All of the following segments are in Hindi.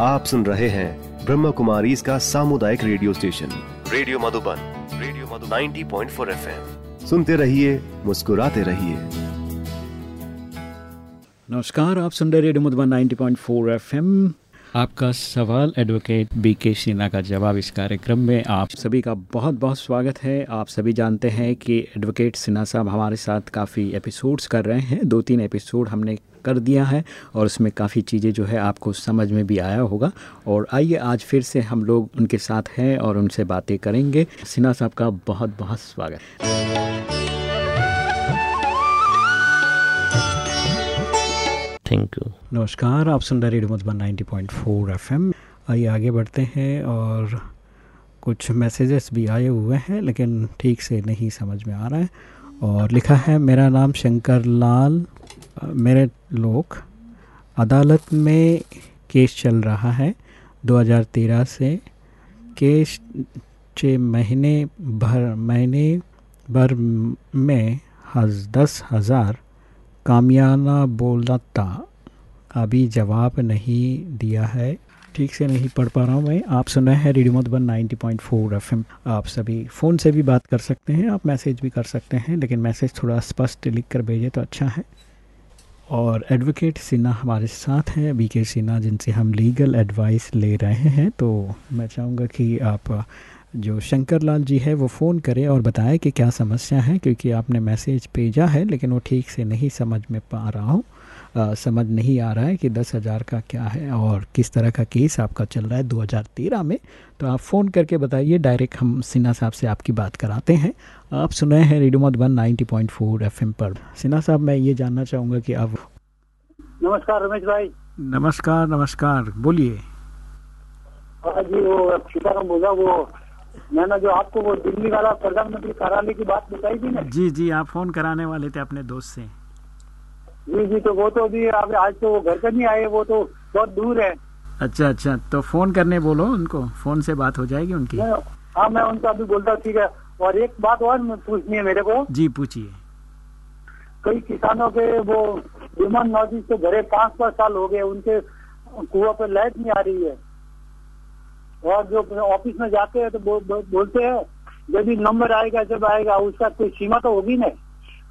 आप सुन रहे हैं ब्रह्म कुमारी इसका सामुदायिक radio station. Radio Madhuban radio Madhuban. 90.4 FM. सुनते रहिए मुस्कुराते रहिए। नमस्कार आप सुन रहे रेडियो मधुबन 90.4 एफएम। आपका सवाल एडवोकेट बी के सिन्हा का जवाब इस कार्यक्रम में आप सभी का बहुत बहुत स्वागत है। आप सभी जानते हैं कि एडवोकेट सिन्हा साहब हमारे साथ काफ़ी एपिसोड्स कर रहे हैं। दो तीन एपिसोड हमने कर दिया है और उसमें काफ़ी चीज़ें जो है आपको समझ में भी आया होगा। और आइए आज फिर से हम लोग उनके साथ हैं और उनसे बातें करेंगे। सिन्हा साहब का बहुत बहुत स्वागत। थैंक यू नमस्कार आप सुन रहे रेडियो मधुबन 90.4 एफएम। आइए आगे बढ़ते हैं और कुछ मैसेजेस भी आए हुए हैं लेकिन ठीक से नहीं समझ में आ रहा है। और लिखा है मेरा नाम शंकर लाल मेरे लोग, अदालत में केस चल रहा है 2013 से। केस छः महीने भर महीने भर में हज दस हज़ार कामयाना बोला था अभी जवाब नहीं दिया है। ठीक से नहीं पढ़ पा रहा हूँ मैं। आप सुना है रेडियो मधुबन 90.4 एफएम। आप सभी फ़ोन से भी बात कर सकते हैं, आप मैसेज भी कर सकते हैं, लेकिन मैसेज थोड़ा स्पष्ट लिख कर भेजें तो अच्छा है। और एडवोकेट सिन्हा हमारे साथ हैं बी के सिन्हा, जिनसे हम लीगल एडवाइस ले रहे हैं। तो मैं चाहूँगा कि आप, जो शंकर लाल जी है, वो फ़ोन करें और बताएँ कि क्या समस्या है, क्योंकि आपने मैसेज भेजा है, लेकिन वो ठीक से नहीं समझ में पा रहा हूँ। समझ नहीं आ रहा है कि दस हज़ार का क्या है और किस तरह का केस आपका चल रहा है 2013 में। तो आप फ़ोन करके बताइए डायरेक्ट हम सिन्हा साहब से आपकी बात कराते हैं। आप सुने हैं रेडियो मधुबन 90.4 एफएम पर। सिन्हा साहब मैं ये जानना चाहूँगा कि आप नमस्कार रमेश भाई। नमस्कार नमस्कार बोलिए। हाँ जी वो सीताराम बोला वो मैंने जो आपको वो दिल्ली वाला प्रधानमंत्री कार्यालय की बात बताई थी ना? जी जी आप फ़ोन कराने वाले थे अपने दोस्त से। जी जी तो वो तो अभी आज तो वो घर पर नहीं आए वो तो बहुत दूर है। अच्छा अच्छा। तो फ़ोन करने बोलो उनको। फ़ोन से बात हो जाएगी उनकी। हाँ मैं उनका अभी बोलता हूँ ठीक है। और एक बात और पूछनी है मेरे को। जी पूछिए। कई किसानों के वो विमान नौजी से भरे पाँच पाँच साल हो गए उनके कुआ पे लाइट नहीं आ रही है। और जो ऑफ़िस में जाते हैं तो बो, बो, बोलते हैं जब भी नंबर आएगा जब आएगा उसका कोई सीमा तो होगी ना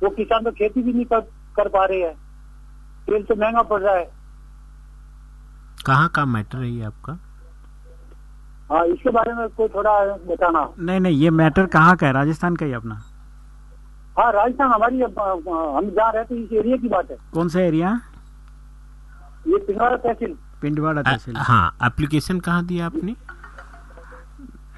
वो किसान तो खेती भी नहीं कर, कर पा रहे हैं। तेल तो महँगा पड़ रहा है। कहाँ का मैटर है ये आपका? हाँ इसके बारे में कोई थोड़ा बताना। नहीं नहीं ये मैटर कहाँ का है? राजस्थान का ही अपना। हाँ राजस्थान हमारी हम जहाँ रहते हैं इस एरिया की बात है। कौन सा एरिया? ये पिंडवाड़ा तहसील। पिंडवाड़ा तहसील। हाँ एप्लीकेशन कहाँ दिया आपने?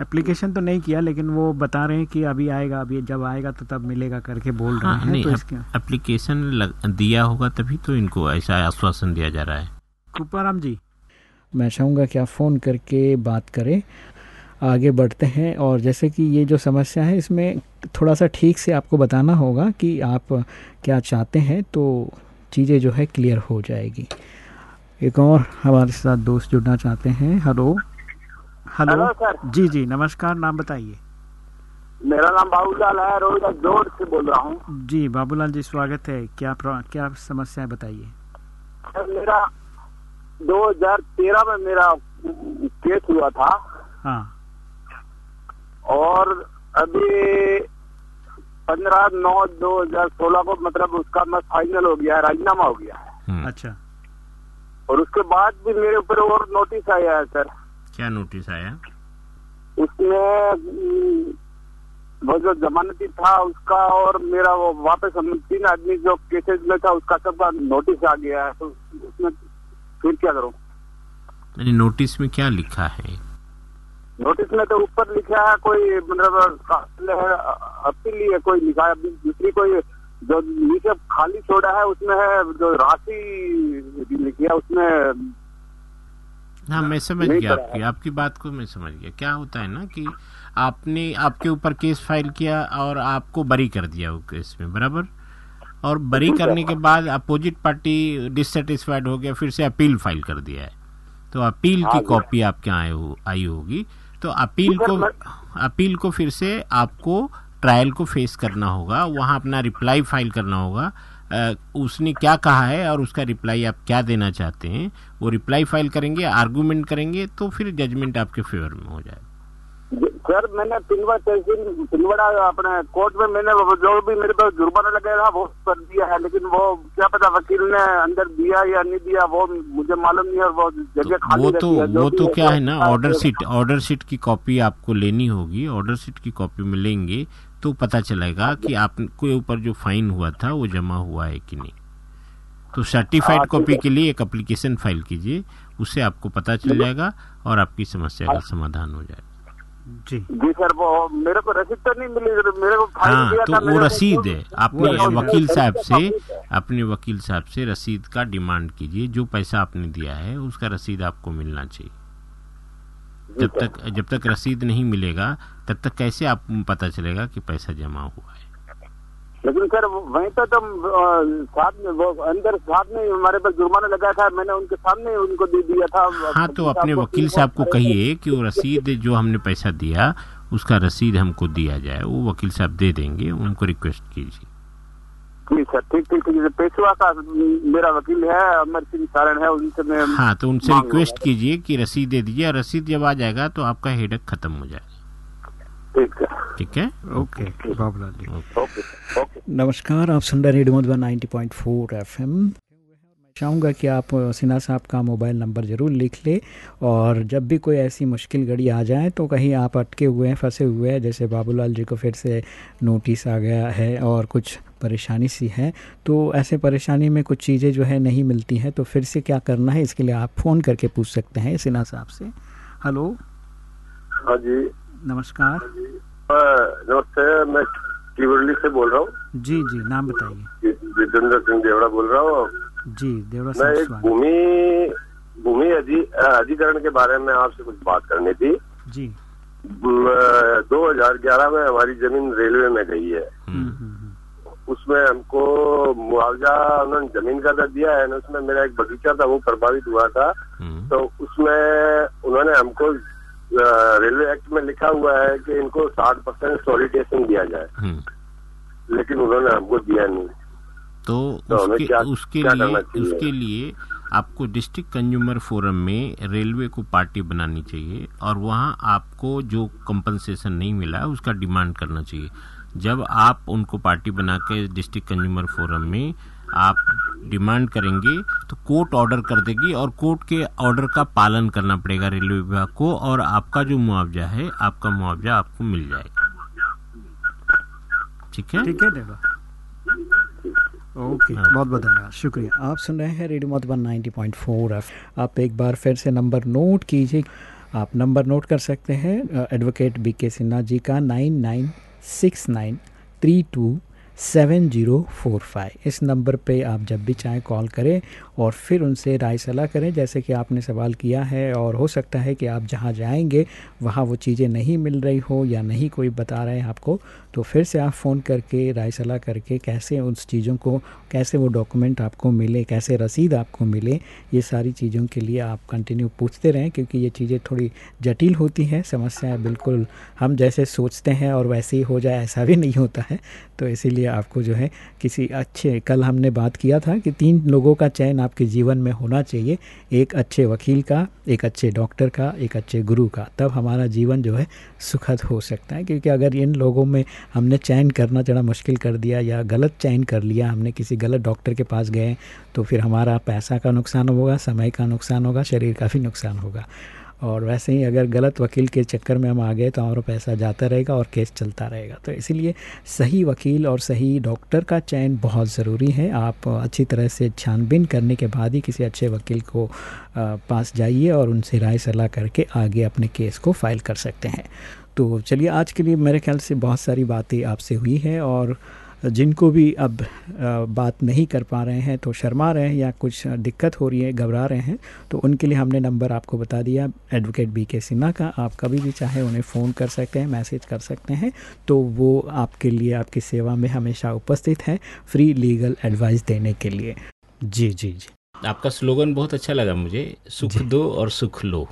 एप्लीकेशन तो नहीं किया लेकिन वो बता रहे हैं कि अभी आएगा अभी जब आएगा तो तब मिलेगा करके बोल रहे हाँ, हैं नहीं, तो इसके एप्लीकेशन दिया होगा तभी तो इनको ऐसा आश्वासन दिया जा रहा है। कृपाराम जी। मैं चाहूँगा कि आप फ़ोन करके बात करें। आगे बढ़ते हैं और जैसे कि ये जो समस्या है इसमें थोड़ा सा ठीक से आपको बताना होगा कि आप क्या चाहते हैं तो चीज़ें जो है क्लियर हो जाएगी। एक और हमारे साथ दोस्त जुड़ना चाहते हैं। हेलो हेलो सर जी जी नमस्कार नाम बताइए। मेरा नाम बाबूलाल है रोज ज़ोर से बोल रहा हूँ। जी बाबूलाल जी स्वागत है। क्या क्या समस्या है बताइए? सर मेरा 2013 में मेरा केस हुआ था। हाँ। और अभी पंद्रह नौ दो हज़ार सोलह को मतलब उसका मैं फाइनल हो गया है राजीनामा हो गया है। अच्छा। और उसके बाद भी मेरे ऊपर और नोटिस आया है सर। क्या नोटिस आया? उसमें वो जो जमानती था उसका और मेरा वो वापस हम तीन आदमी जो केसेस में था उसका सबका नोटिस आ गया है। तो उसमें फिर क्या करूँ? मैंने नोटिस में क्या लिखा है? नोटिस में तो ऊपर लिखा है कोई मतलब अपील है कोई लिखा है दूसरी कोई जो नीचे खाली छोड़ा है उसमें है जो राशि लिखी है उसमें हाँ मैं समझ गया आपकी आपकी बात को मैं समझ गया। क्या होता है ना कि आपने आपके ऊपर केस फ़ाइल किया और आपको बरी कर दिया वो केस में बराबर? और बरी करने के बाद अपोजिट पार्टी डिससेटिस्फाइड हो गया फिर से अपील फ़ाइल कर दिया है। तो अपील की कॉपी आपके आए हो आई होगी। तो अपील को अपील को फिर से आपको ट्रायल को फेस करना होगा वहाँ अपना रिप्लाई फ़ाइल करना होगा उसने क्या कहा है और उसका रिप्लाई आप क्या देना चाहते हैं वो रिप्लाई फ़ाइल करेंगे आर्गूमेंट करेंगे तो फिर जजमेंट आपके फेवर में हो जाए सर मैंने तहसील अपने कोर्ट में मैंने जो भी मेरे पास जुर्माना लगा था वो कर दिया है लेकिन वो क्या पता वकील ने अंदर दिया या नहीं दिया वो मुझे मालूम नहीं और वो जगह तो खाली वो तो वो तो क्या है ना ऑर्डर सीट ऑर्डर सीट की कॉपी आपको लेनी होगी ऑर्डर सीट की कॉपी में लेंगे तो पता चलेगा कि आपके ऊपर जो फाइन हुआ था वो जमा हुआ है कि नहीं। तो सर्टिफाइड हाँ, कॉपी के लिए एक एप्लीकेशन फ़ाइल कीजिए उससे आपको पता चल जाएगा और आपकी समस्या का समाधान हो जाएगा। जी। जी सर वो मेरे को रसीद तो नहीं मिली मेरे को हाँ दिया तो वो रसीद है। अपने वकील साहब से अपने वकील साहब से रसीद का डिमांड कीजिए जो पैसा आपने दिया है उसका रसीद आपको मिलना चाहिए। जब तक जब तक रसीद नहीं मिलेगा तब तक कैसे आप पता चलेगा कि पैसा जमा हुआ है? लेकिन सर वहीं तो तुम साथ में वो अंदर साथ में हमारे पास जुर्माना लगा था मैंने उनके सामने उनको दे दिया था। हाँ तो अपने वकील साहब को कहिए कि वो रसीद जो हमने पैसा दिया उसका रसीद हमको दिया जाए वो वकील साहब दे देंगे उनको रिक्वेस्ट कीजिए। जी सर ठीक ठीक ठीक पेशवा का मेरा वकील है अमर सिंह सारण है उनसे मैं हाँ तो उनसे रिक्वेस्ट कीजिए कि रसीद दे दीजिए रसीद जब आ जाएगा तो आपका हेडक खत्म हो जाएगा। ठीक है। ठीक है? ओके बाबूलाल जी। नमस्कार आप सुन रहे radio Madhuban ninety point four F M चाहूँगा कि आप सिन्हा साहब का मोबाइल नंबर ज़रूर लिख ले और जब भी कोई ऐसी मुश्किल घड़ी आ जाए तो कहीं आप अटके हुए हैं फंसे हुए हैं जैसे बाबूलाल जी को फिर से नोटिस आ गया है और कुछ परेशानी सी है। तो ऐसे परेशानी में कुछ चीज़ें जो है नहीं मिलती हैं तो फिर से क्या करना है? इसके लिए आप फ़ोन करके पूछ सकते हैं सिन्हा साहब से। हेलो। हाँ जी। नमस्कार। नमस्ते मैं टिवरली से बोल रहा हूँ। जी जी नाम बताइए। जितेंद्र सिंह देवड़ा बोल रहा हूँ। जी देवड़ा मैं एक भूमि भूमि अधिकरण के बारे में आपसे कुछ बात करनी थी। जी। दो हज़ार ग्यारह में हमारी ज़मीन रेलवे में गई है। हम्म, हम्म। उसमें हमको मुआवजा उन्होंने ज़मीन का तो दिया है ना उसमें मेरा एक बगीचा था वो प्रभावित हुआ था। तो उसमें उन्होंने हमको रेलवे एक्ट में लिखा हुआ है कि इनको साठ परसेंट सॉलिटेशन दिया जाए। हम्म। लेकिन उन्होंने हमको दिया नहीं। तो, तो उसके, क्या, उसके क्या लिए उसके लिए आपको डिस्ट्रिक्ट कंज्यूमर फोरम में रेलवे को पार्टी बनानी चाहिए और वहाँ आपको जो कंपनसेशन नहीं मिला है उसका डिमांड करना चाहिए। जब आप उनको पार्टी बना के डिस्ट्रिक्ट कंज्यूमर फोरम में आप डिमांड करेंगे तो कोर्ट ऑर्डर कर देगी और कोर्ट के ऑर्डर का पालन करना पड़ेगा रेलवे विभाग को और आपका जो मुआवजा है आपका मुआवजा आपको मिल जाएगा। ठीक है? ठीक है देवा। ओके। बहुत बहुत धन्यवाद। शुक्रिया। आप सुन रहे हैं रेडियो मधुबन 90.4 एफ़। आप एक बार फिर से नंबर नोट कीजिए। आप नंबर नोट कर सकते हैं advocate B K Sinha ji का nine nine six nine three two seven zero four five इस नंबर पे आप जब भी चाहें कॉल करें और फिर उनसे राय सलाह करें, जैसे कि आपने सवाल किया है और हो सकता है कि आप जहाँ जाएँगे, वहाँ वो चीज़ें नहीं मिल रही हो या नहीं कोई बता रहे हैं आपको तो फिर से आप फ़ोन करके, राय सलाह करके कैसे उस चीज़ों को, कैसे वो डॉक्यूमेंट आपको मिले, कैसे रसीद आपको मिले, ये सारी चीज़ों के लिए आप कंटिन्यू पूछते रहें, क्योंकि ये चीज़ें थोड़ी जटिल होती हैं, समस्याएँ बिल्कुल हम जैसे सोचते हैं और वैसे ही हो जाए, ऐसा भी नहीं होता है। तो इसीलिए आपको जो है, किसी अच्छे, कल हमने बात किया था कि तीन लोगों का चयन आपके जीवन में होना चाहिए। एक अच्छे वकील का, एक अच्छे डॉक्टर का, एक अच्छे गुरु का, तब हमारा जीवन जो है सुखद हो सकता है। क्योंकि अगर इन लोगों में हमने चयन करना थोड़ा मुश्किल कर दिया या गलत चयन कर लिया, हमने किसी गलत डॉक्टर के पास गए तो फिर हमारा पैसा का नुकसान होगा, समय का नुकसान होगा, शरीर का भी नुकसान होगा। और वैसे ही अगर गलत वकील के चक्कर में हम आ गए तो हमारा पैसा जाता रहेगा और केस चलता रहेगा। तो इसीलिए सही वकील और सही डॉक्टर का चयन बहुत ज़रूरी है। आप अच्छी तरह से छानबीन करने के बाद ही किसी अच्छे वकील को पास जाइए और उनसे राय सलाह करके आगे अपने केस को फ़ाइल कर सकते हैं। तो चलिए आज के लिए मेरे ख्याल से बहुत सारी बातें आपसे हुई हैं और जिनको भी अब बात नहीं कर पा रहे हैं तो शर्मा रहे हैं या कुछ दिक्कत हो रही है घबरा रहे हैं तो उनके लिए हमने नंबर आपको बता दिया। एडवोकेट बी के सिन्हा का आप कभी भी चाहे उन्हें फ़ोन कर सकते हैं मैसेज कर सकते हैं तो वो आपके लिए आपकी सेवा में हमेशा उपस्थित हैं फ्री लीगल एडवाइस देने के लिए। जी जी जी। आपका स्लोगन बहुत अच्छा लगा मुझे सुख दो और सुख लो।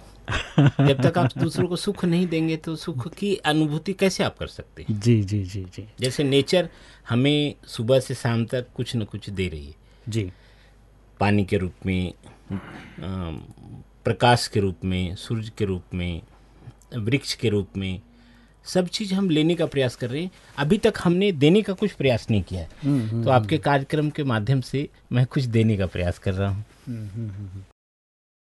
जब तक आप दूसरों को सुख नहीं देंगे तो सुख की अनुभूति कैसे आप कर सकते हैं? जी जी जी जी। जैसे नेचर हमें सुबह से शाम तक कुछ न कुछ दे रही है। जी। पानी के रूप में प्रकाश के रूप में सूर्य के रूप में वृक्ष के रूप में सब चीज़ हम लेने का प्रयास कर रहे हैं। अभी तक हमने देने का कुछ प्रयास नहीं किया है। तो आपके कार्यक्रम के माध्यम से मैं कुछ देने का प्रयास कर रहा हूँ।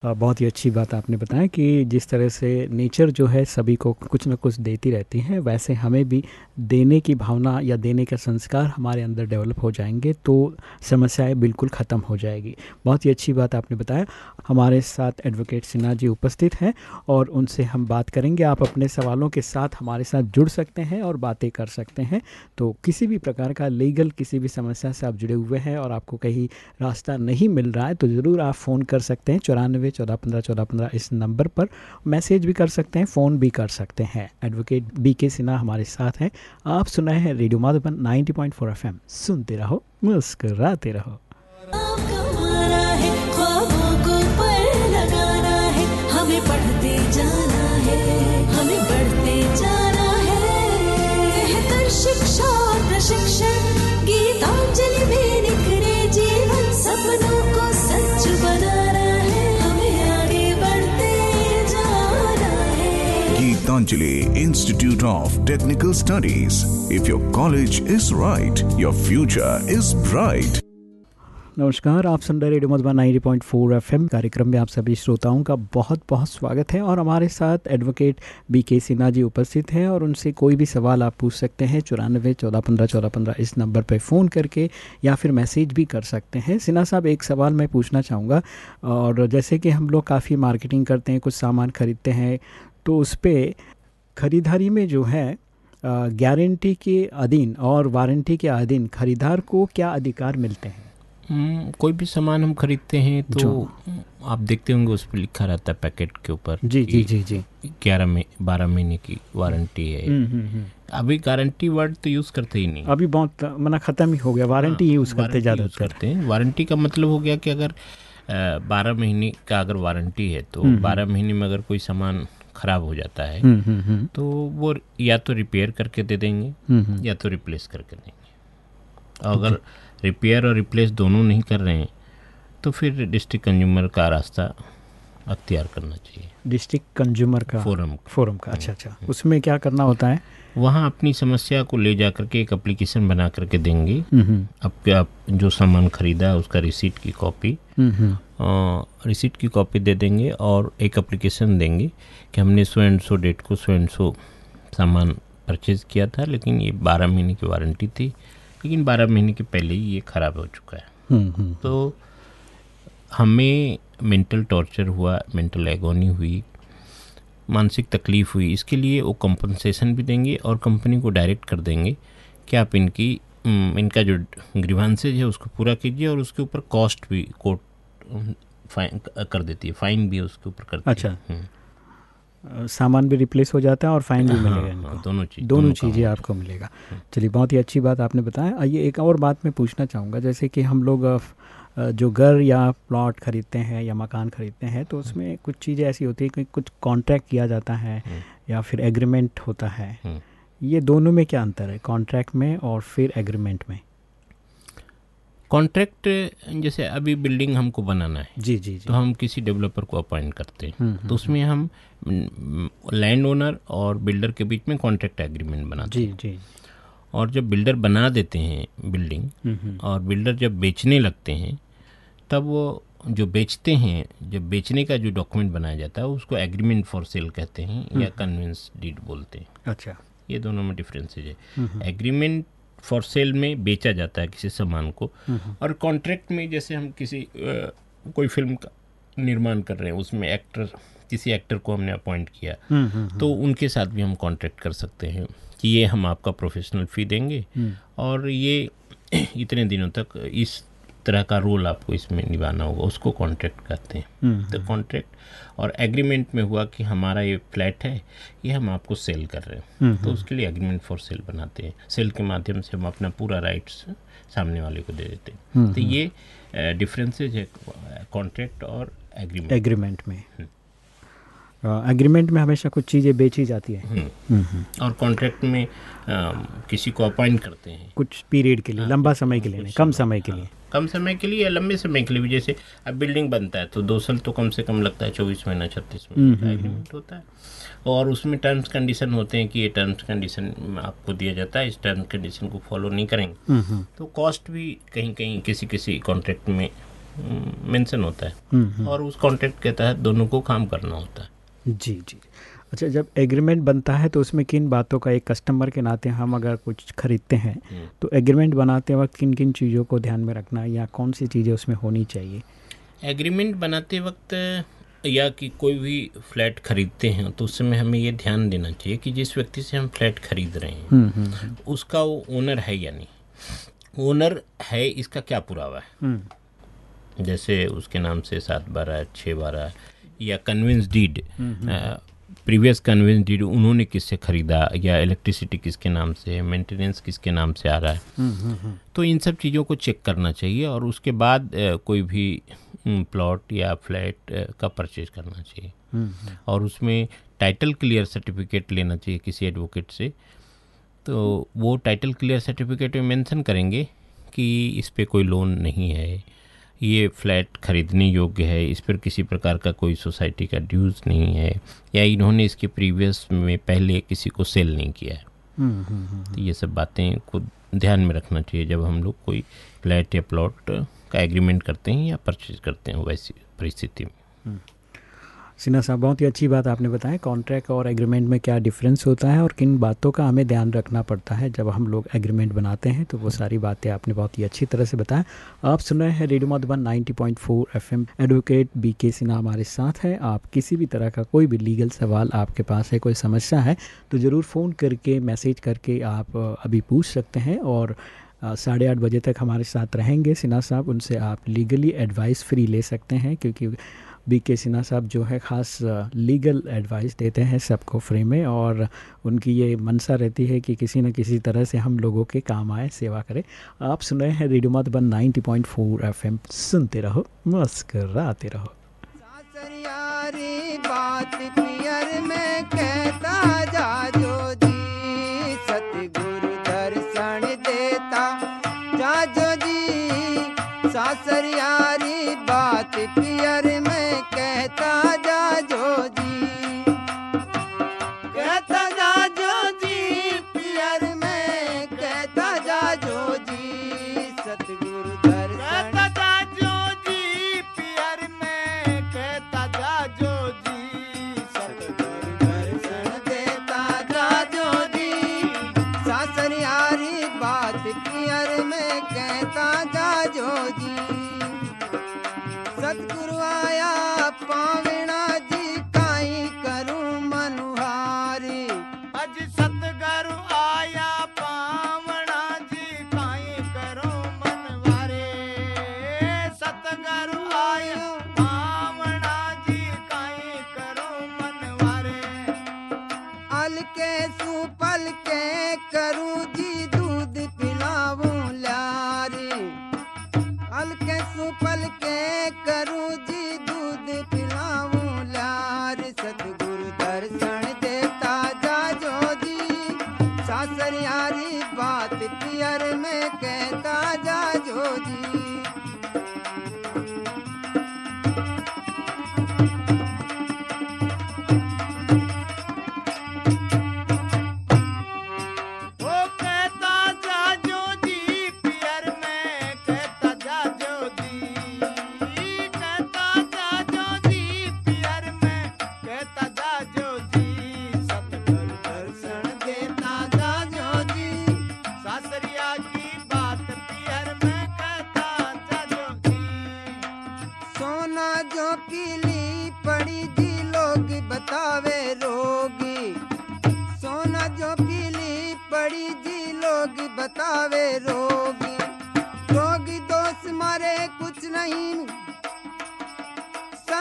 बहुत ही अच्छी बात आपने बताया कि जिस तरह से नेचर जो है सभी को कुछ ना कुछ देती रहती है, वैसे हमें भी देने की भावना या देने का संस्कार हमारे अंदर डेवलप हो जाएँगे तो समस्याएँ बिल्कुल ख़त्म हो जाएगी। बहुत ही अच्छी बात आपने बताया। हमारे साथ एडवोकेट सिन्हा जी उपस्थित हैं और उनसे हम बात करेंगे। आप अपने सवालों के साथ हमारे साथ जुड़ सकते हैं और बातें कर सकते हैं। तो किसी भी प्रकार का लीगल किसी भी समस्या से आप जुड़े हुए हैं और आपको कहीं रास्ता नहीं मिल रहा है तो ज़रूर आप फ़ोन कर सकते हैं। चौरानवे चौदह पंद्रह चौदह पंद्रह इस नंबर पर मैसेज भी कर सकते हैं, फ़ोन भी कर सकते हैं। एडवोकेट बी के सिन्हा हमारे साथ हैं। आप सुनाए हैं radio Madhuban 90.4 point four F M सुनते रहो, मुस्कराते रहो। Geetanjali Institute of Technical Studies. If your college is right, your future is bright. नमस्कार आप सुन रहे रेडियो मधुबन 90.4 एफएम कार्यक्रम में आप सभी श्रोताओं का बहुत बहुत स्वागत है और हमारे साथ एडवोकेट बी के सिन्हा जी उपस्थित हैं और उनसे कोई भी सवाल आप पूछ सकते हैं चौरानवे चौदह पंद्रह चौदह पंद्रह इस नंबर पर फ़ोन करके या फिर मैसेज भी कर सकते हैं सिन्हा साहब एक सवाल मैं पूछना चाहूँगा और जैसे कि हम लोग काफ़ी मार्केटिंग करते हैं कुछ सामान खरीदते हैं तो उस पर खरीदारी में जो है गारंटी के अधीन और वारंटी के अधीन खरीदार को क्या अधिकार मिलते हैं? हम्म, कोई भी सामान हम खरीदते हैं तो आप देखते होंगे उस पर लिखा रहता है पैकेट के ऊपर जी जी जी जी। ग्यारह में बारह महीने की वारंटी है। हम्म, हम्म। अभी गारंटी वर्ड तो यूज़ करते ही नहीं। अभी बहुत मना ख़त्म ही हो गया वारंटी हाँ, यूज़ करते ज़्यादा करते हैं। वारंटी का मतलब हो गया कि अगर बारह महीने का अगर वारंटी है तो बारह महीने में अगर कोई सामान खराब हो जाता है। हम्म, हम्म, हम्म, तो वो या तो रिपेयर करके दे देंगे। या तो रिप्लेस करके देंगे। और अगर रिपेयर और रिप्लेस दोनों नहीं कर रहे हैं तो फिर डिस्ट्रिक्ट कंज्यूमर का रास्ता अख्तियार करना चाहिए। डिस्ट्रिक्ट कंज्यूमर का? फोरम फोरम का अच्छा अच्छा। उसमें क्या करना होता है? वहाँ अपनी समस्या को ले जा करके एक एप्लीकेशन बना करके देंगे। हम्म, हम्म, आपके आप जो सामान खरीदा है उसका रिसीट की कॉपी हम्म, हम्म, रिसीट की कॉपी दे देंगे और एक एप्लीकेशन देंगे कि हमने सो एंड सो डेट को सो एंड सो सामान परचेज़ किया था लेकिन ये बारह महीने की वारंटी थी। लेकिन बारह महीने के पहले ही ये ख़राब हो चुका है। हम्म, हम्म, तो हमें मेंटल टॉर्चर हुआ मेंटल एगोनी हुई मानसिक तकलीफ़ हुई इसके लिए वो कंपनसेशन भी देंगे और कंपनी को डायरेक्ट कर देंगे कि आप इनकी इनका जो ग्रीवांसेज है उसको पूरा कीजिए और उसके ऊपर कॉस्ट भी कोर्ट फाइन कर देती है फाइन भी उसके ऊपर करती अच्छा। है हम्म, सामान भी रिप्लेस हो जाता है और फाइन भी हाँ, मिलेगा हाँ, इनको। दोनों चीज़ दोनों चीज़ें आपको मिलेगा। चलिए बहुत ही अच्छी बात आपने बताया। आइए एक और बात मैं पूछना चाहूँगा जैसे कि हम लोग जो घर या प्लॉट खरीदते हैं या मकान खरीदते हैं तो उसमें कुछ चीज़ें ऐसी होती है कि कुछ कॉन्ट्रैक्ट किया जाता है या फिर एग्रीमेंट होता है। हम्म। ये दोनों में क्या अंतर है कॉन्ट्रैक्ट में और फिर एग्रीमेंट में? कॉन्ट्रैक्ट जैसे अभी बिल्डिंग हमको बनाना है जी जी जी। तो हम किसी डेवलपर को अपॉइंट करते हैं। हम्म, तो उसमें हम लैंड ओनर और बिल्डर के बीच में कॉन्ट्रैक्ट एग्रीमेंट बनाते जी हैं। जी। और जब बिल्डर बना देते हैं बिल्डिंग हम्म, हम्म, और बिल्डर जब बेचने लगते हैं तब वो जो बेचते हैं जब बेचने का जो डॉक्यूमेंट बनाया जाता है उसको एग्रीमेंट फॉर सेल कहते हैं या कन्वेंस डीड बोलते हैं। अच्छा। ये दोनों में डिफरेंसेज है। एग्रीमेंट फॉर सेल में बेचा जाता है किसी सामान को और कॉन्ट्रैक्ट में जैसे हम किसी अ, कोई फ़िल्म का निर्माण कर रहे हैं उसमें एक्टर किसी एक्टर को हमने अपॉइंट किया हम्म, हम्म, तो उनके साथ भी हम कॉन्ट्रैक्ट कर सकते हैं कि ये हम आपका प्रोफेशनल फ़ी देंगे और ये इतने दिनों तक इस तरह का रोल आपको इसमें निभाना होगा उसको कॉन्ट्रैक्ट कहते हैं। हम्म, तो कॉन्ट्रैक्ट और एग्रीमेंट में हुआ कि हमारा ये फ्लैट है ये हम आपको सेल कर रहे हैं। तो उसके लिए एग्रीमेंट फॉर सेल बनाते हैं। सेल के माध्यम से हम अपना पूरा राइट्स सामने वाले को दे देते हैं। तो ये डिफरेंसेज है कॉन्ट्रैक्ट और एग्रीमेंट एग्रीमेंट में। एग्रीमेंट में हमेशा कुछ चीज़ें बेची जाती है। हम्म। हम्म, हम्म। और कॉन्ट्रैक्ट में अ, किसी को अपॉइंट करते हैं। कुछ पीरियड के लिए लंबा समय के लिए नहीं कम समय के लिए। कम समय के लिए या लंबे समय के लिए? भी जैसे अब बिल्डिंग बनता है तो दो साल तो कम से कम लगता है चौबीस महीना छत्तीस महीने एग्रीमेंट होता है। और उसमें टर्म्स कंडीशन होते हैं कि ये टर्म्स कंडीशन आपको दिया जाता है इस टर्म्स कंडीशन को फॉलो नहीं करेंगे। हम्म, हम्म, तो कॉस्ट भी कहीं कहीं किसी किसी कॉन्ट्रैक्ट में मेंशन होता है। हम्म, और उस कॉन्ट्रैक्ट के तहत दोनों को काम करना होता है। जी जी। अच्छा जब एग्रीमेंट बनता है तो उसमें किन बातों का एक कस्टमर के नाते हम अगर कुछ खरीदते हैं हम्म। तो एग्रीमेंट बनाते वक्त किन किन चीज़ों को ध्यान में रखना या कौन सी चीज़ें उसमें होनी चाहिए? एग्रीमेंट बनाते वक्त या कि कोई भी फ्लैट खरीदते हैं तो उस समय हमें ये ध्यान देना चाहिए कि जिस व्यक्ति से हम फ्लैट खरीद रहे हैं हम्म, हम्म, उसका वो ओनर है या नहीं? ओनर है इसका क्या पुरावा है? जैसे उसके नाम से सात बारह छः बारह या conveyance deed previous conveyance deed उन्होंने किससे खरीदा या इलेक्ट्रिसिटी किसके नाम से है मेंटेनेंस किसके नाम से आ रहा है? हम्म, हम्म, हम्म, तो इन सब चीज़ों को चेक करना चाहिए और उसके बाद कोई भी प्लॉट या फ्लैट का परचेज करना चाहिए। और उसमें टाइटल क्लियर सर्टिफिकेट लेना चाहिए किसी एडवोकेट से। तो वो टाइटल क्लियर सर्टिफिकेट में मेंशन करेंगे कि इस पे कोई लोन नहीं है। ये फ्लैट खरीदने योग्य है इस पर किसी प्रकार का कोई सोसाइटी का ड्यूज़ नहीं है या इन्होंने इसके प्रीवियस में पहले किसी को सेल नहीं किया है। हम्म, हम्म, हम्म, तो ये सब बातें को ध्यान में रखना चाहिए जब हम लोग कोई फ्लैट या प्लॉट का एग्रीमेंट करते हैं या परचेज करते हैं वैसी परिस्थिति में। सिन्हा साहब, बहुत ही अच्छी बात आपने बताया कॉन्ट्रैक्ट और एग्रीमेंट में क्या डिफरेंस होता है और किन बातों का हमें ध्यान रखना पड़ता है। जब हम लोग एग्रीमेंट बनाते हैं तो वो सारी बातें आपने बहुत ही अच्छी तरह से बताया आप सुन रहे हैं radio Madhuban 90.4 FM. Advocate B K Sinha हमारे साथ है। आप किसी भी तरह का कोई भी लीगल सवाल आपके पास है, कोई समस्या है तो ज़रूर फ़ोन करके मैसेज करके आप अभी पूछ सकते हैं और साढ़े आठ बजे तक हमारे साथ रहेंगे। सिन्हा साहब, उनसे आप लीगली एडवाइस फ्री ले सकते हैं, क्योंकि बी के सिन्हा साहब जो है ख़ास लीगल एडवाइस देते हैं सबको फ्री में और उनकी ये मनसा रहती है कि किसी न किसी तरह से हम लोगों के काम आए, सेवा करें। आप सुन रहे हैं रेडियो मधुबन 90.4 एफएम। सुनते रहो, मुस्कराते रहो। बात में सासरियारी बात पियर में कहता जाजो जी ओ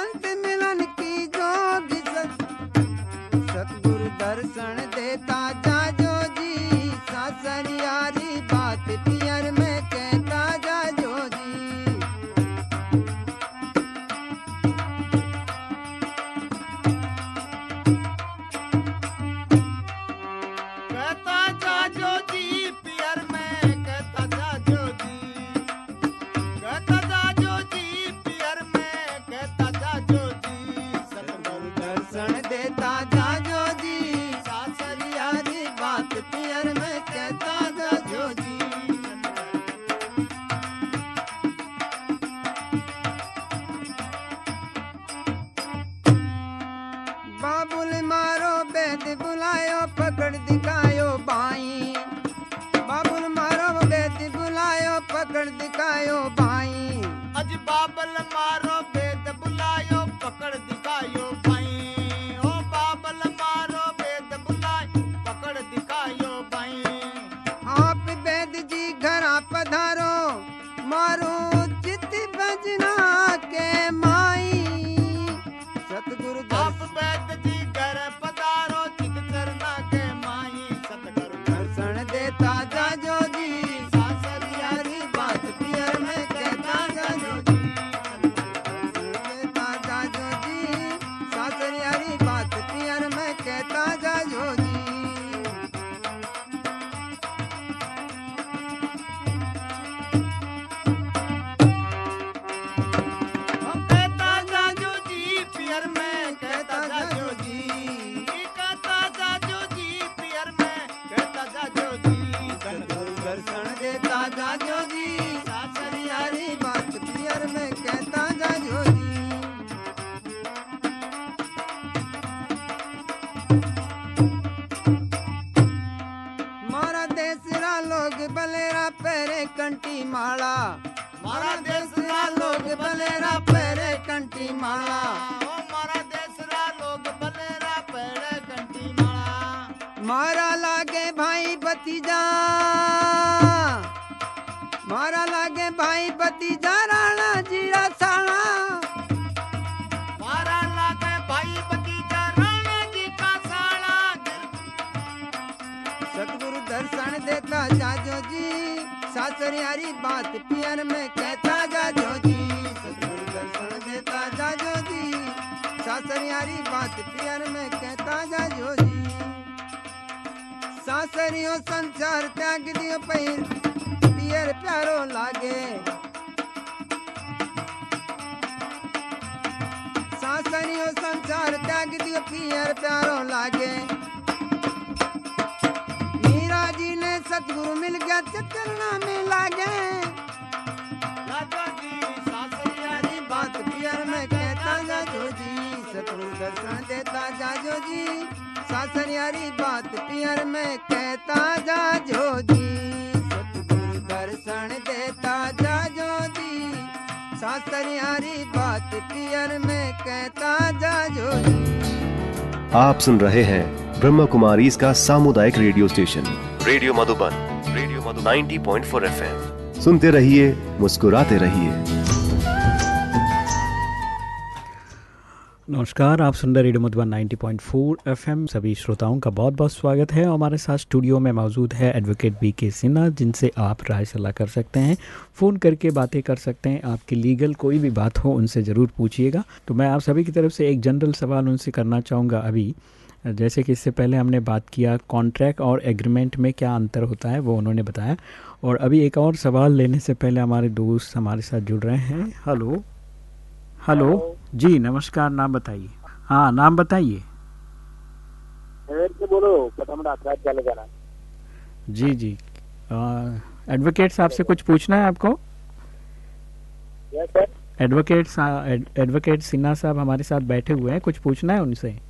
संत मिलन की जोगी सत सतगुरु दिखायो बाई अज बाबल मारो पियर में सासरियारी बात पियर में कहता जाजो जी सतगुरु दर्शन देता जाजो जी सासरियारी बात पियर में कहता जाजो जी सासरियो संसार त्याग दियो पहिर पियर प्यारो लागे। सासरियो संसार त्याग दियो पियर प्यारो लागे। मीरा जी ने सतगुरु मिल गया चचलना में लागे। राजा जी सासरिया यारी बात पियर में कहता जाजो जी सतगुरु दर्शन देता जाजो। जी सासरियारी बात पियर में कहता जाजो जी सतगुरु दर्शन देता जाजो। जी सासरियारी बात पियर में कहता जाजो। जी आप सुन रहे हैं ब्रह्म कुमारी इसका सामुदायिक radio station. Radio Madhuban radio Madhu 90.4 FM. सुनते रहिए मुस्कुराते रहिए। नमस्कार आप सुन रहे रेडियो मधुबन 90.4 एफएम। सभी श्रोताओं का बहुत बहुत स्वागत है। हमारे साथ स्टूडियो में मौजूद है एडवोकेट बी के सिन्हा जिनसे आप राय सलाह कर सकते हैं फ़ोन करके बातें कर सकते हैं। आपकी लीगल कोई भी बात हो उनसे ज़रूर पूछिएगा। तो मैं आप सभी की तरफ़ से एक जनरल सवाल उनसे करना चाहूँगा। अभी जैसे कि इससे पहले हमने बात किया कॉन्ट्रैक्ट और एग्रीमेंट में क्या अंतर होता है वो उन्होंने बताया। और अभी एक और सवाल लेने से पहले हमारे दोस्त हमारे साथ जुड़ रहे हैं। हेलो। हेलो। जी नमस्कार नाम बताइए। हाँ नाम बताइए। जी जी। एडवोकेट साहब से कुछ पूछना है आपको? एडवोकेट एडवोकेट सिन्हा साहब हमारे साथ बैठे हुए हैं कुछ पूछना है उनसे?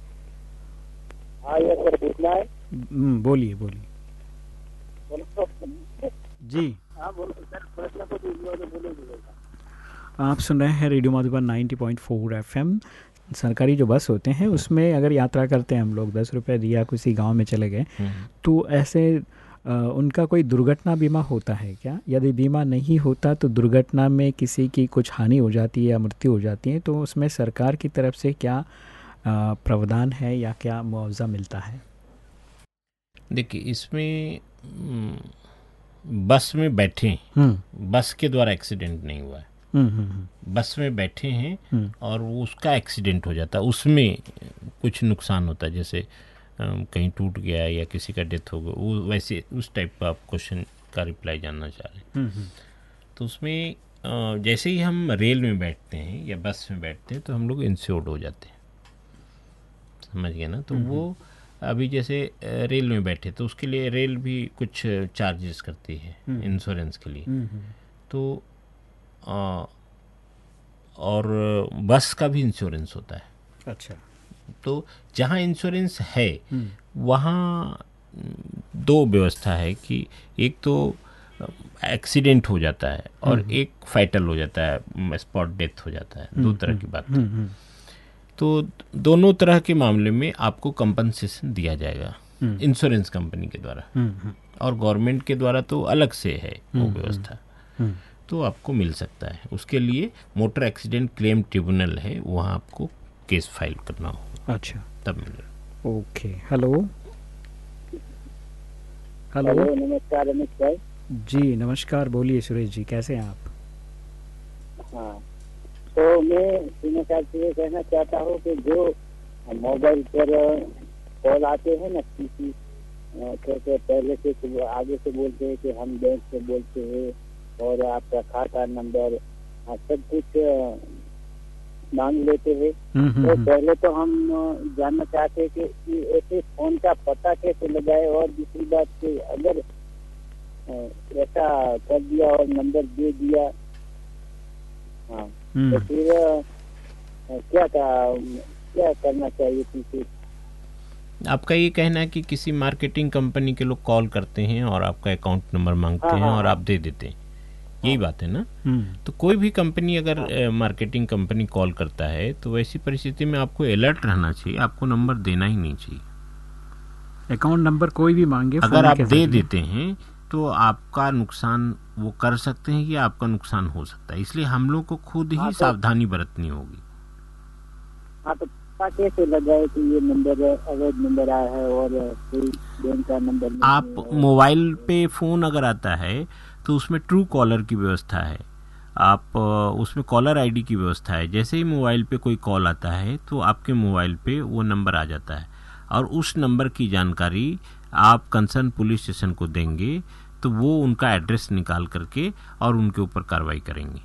हाँ यस सर पूछना है। हम्म, बोलिए बोलिए। जी। हाँ बोलो सर प्रश्न को बोलो तो आप सुन रहे हैं रेडियो मधुबन 90.4 एफएम। सरकारी जो बस होते हैं उसमें अगर यात्रा करते हैं हम लोग दस रुपये दिया किसी गाँव में चले गए तो ऐसे अ, उनका कोई दुर्घटना बीमा होता है क्या? यदि बीमा नहीं होता तो दुर्घटना में किसी की कुछ हानि हो जाती है या मृत्यु हो जाती है तो उसमें सरकार की तरफ़ से क्या प्रावधान है या क्या मुआवजा मिलता है? देखिए इसमें हम्म, बस में बैठे हम्म। बस के द्वारा एक्सीडेंट नहीं हुआ है। हम्म बस में बैठे हैं। और वो उसका एक्सीडेंट हो जाता। है उसमें कुछ नुकसान होता है जैसे कहीं टूट गया या किसी का डेथ हो गया वो वैसे उस टाइप का आप क्वेश्चन का रिप्लाई जानना चाह रहे हैं। तो उसमें जैसे ही हम रेल में बैठते हैं या बस में बैठते हैं तो हम लोग इंश्योर्ड हो जाते हैं। समझ गए ना? तो वो अभी जैसे रेल में बैठे तो उसके लिए रेल भी कुछ चार्जेस करती है इंश्योरेंस के लिए। हम्म, हम्म, तो अ, और बस का भी इंश्योरेंस होता है। अच्छा। तो जहाँ इंश्योरेंस है हम्म, वहाँ दो व्यवस्था है कि एक तो एक्सीडेंट हो जाता है और एक फाइटल हो जाता है स्पॉट डेथ हो जाता है दो तरह की बात। है हम्म, हम्म, तो दोनों तरह के मामले में आपको कंपनसेशन दिया जाएगा। हम्म। इंश्योरेंस कंपनी के द्वारा। हम्म, हम्म, और गवर्नमेंट के द्वारा तो अलग से है वो व्यवस्था। हम्म, तो आपको मिल सकता है। उसके लिए मोटर एक्सीडेंट क्लेम ट्रिब्यूनल है वहाँ आपको केस फ़ाइल करना हो अच्छा। तब मिलेगा ओके हेलो हेलो हेलो नमस्कार जी नमस्कार बोलिए सुरेश जी कैसे हैं आप? हाँ तो मैं सीमा साहब से ये कहना चाहता हूँ कि जो मोबाइल पर कॉल आते हैं ना किसी कैसे पहले से तो आगे से बोलते हैं कि हम बैंक से बोलते हैं और आपका खाता नंबर सब कुछ मांग लेते हैं। हम्म, हम्म, तो हम्म, पहले तो हम जानना चाहते हैं कि कि ऐसे फ़ोन का पता कैसे लगाए और दूसरी बात कि अगर ऐसा कर दिया और नंबर दे दिया हाँ। तो हम्म, फिर क्या का क्या करना चाहिए पीछे आपका ये कहना है कि किसी मार्केटिंग कंपनी के लोग कॉल करते हैं और आपका अकाउंट नंबर मांगते हाँ, हैं हाँ, और हाँ। आप दे देते हैं। यही बात है ना? हम्म, तो कोई भी कंपनी अगर मार्केटिंग कंपनी कॉल करता है तो वैसी परिस्थिति में आपको अलर्ट रहना चाहिए आपको नंबर देना ही नहीं चाहिए। अकाउंट नंबर कोई भी मांगे अगर आप दे देते हैं तो आपका नुकसान वो कर सकते हैं कि आपका नुकसान हो सकता है। इसलिए हम लोग को खुद हाँ, ही तो- सावधानी बरतनी होगी। हाँ तो पता कैसे लगाए कि ये नंबर अवैध नंबर आया है और कोई बैंक का नंबर आप मोबाइल पे फ़ोन अगर आता है तो उसमें ट्रू कॉलर की व्यवस्था है। आप उसमें कॉलर आईडी की व्यवस्था है। जैसे ही मोबाइल पे कोई कॉल आता है तो आपके मोबाइल पे वो नंबर आ जाता है। और उस नंबर की जानकारी आप कंसर्न पुलिस स्टेशन को देंगे। तो वो उनका एड्रेस निकाल करके और उनके ऊपर कार्रवाई करेंगे।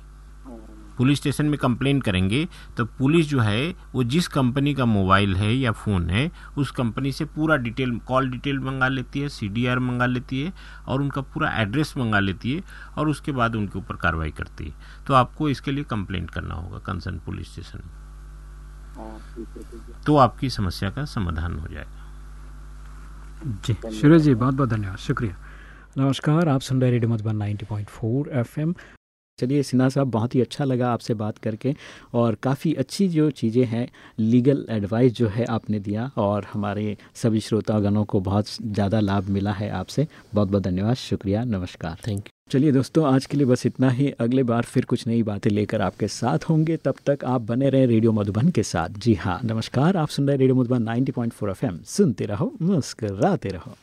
पुलिस स्टेशन में कंप्लेन करेंगे तो पुलिस जो है, वो जिस कंपनी का मोबाइल है या फ़ोन है, उस कंपनी से पूरा डिटेल, कॉल डिटेल मंगा लेती है, सीडीआर मंगा लेती है और उनका पूरा एड्रेस मंगा लेती है और उसके बाद उनके ऊपर कार्रवाई करती है। तो आपको इसके लिए कंप्लेंट करना होगा कंसर्न पुलिस स्टेशन में। तो आपकी समस्या का समाधान हो जाएगा। जी सूरज जी बहुत बहुत धन्यवाद, शुक्रिया। नमस्कार आप सुन रहे रेडियो मधुबन 90.4 एफएम। चलिए सिन्हा साहब बहुत ही अच्छा लगा आपसे बात करके और काफ़ी अच्छी जो चीज़ें हैं लीगल एडवाइस जो है आपने दिया और हमारे सभी श्रोतागणों को बहुत ज़्यादा लाभ मिला है आपसे। बहुत बहुत धन्यवाद शुक्रिया नमस्कार। थैंक यू चलिए दोस्तों आज के लिए बस इतना ही। अगले बार फिर कुछ नई बातें लेकर आपके साथ होंगे। तब तक आप बने रहें रेडियो मधुबन के साथ। जी हाँ नमस्कार आप सुन रहे रेडियो मधुबन 90.4 एफएम। सुनते रहो मुस्कराते रहो।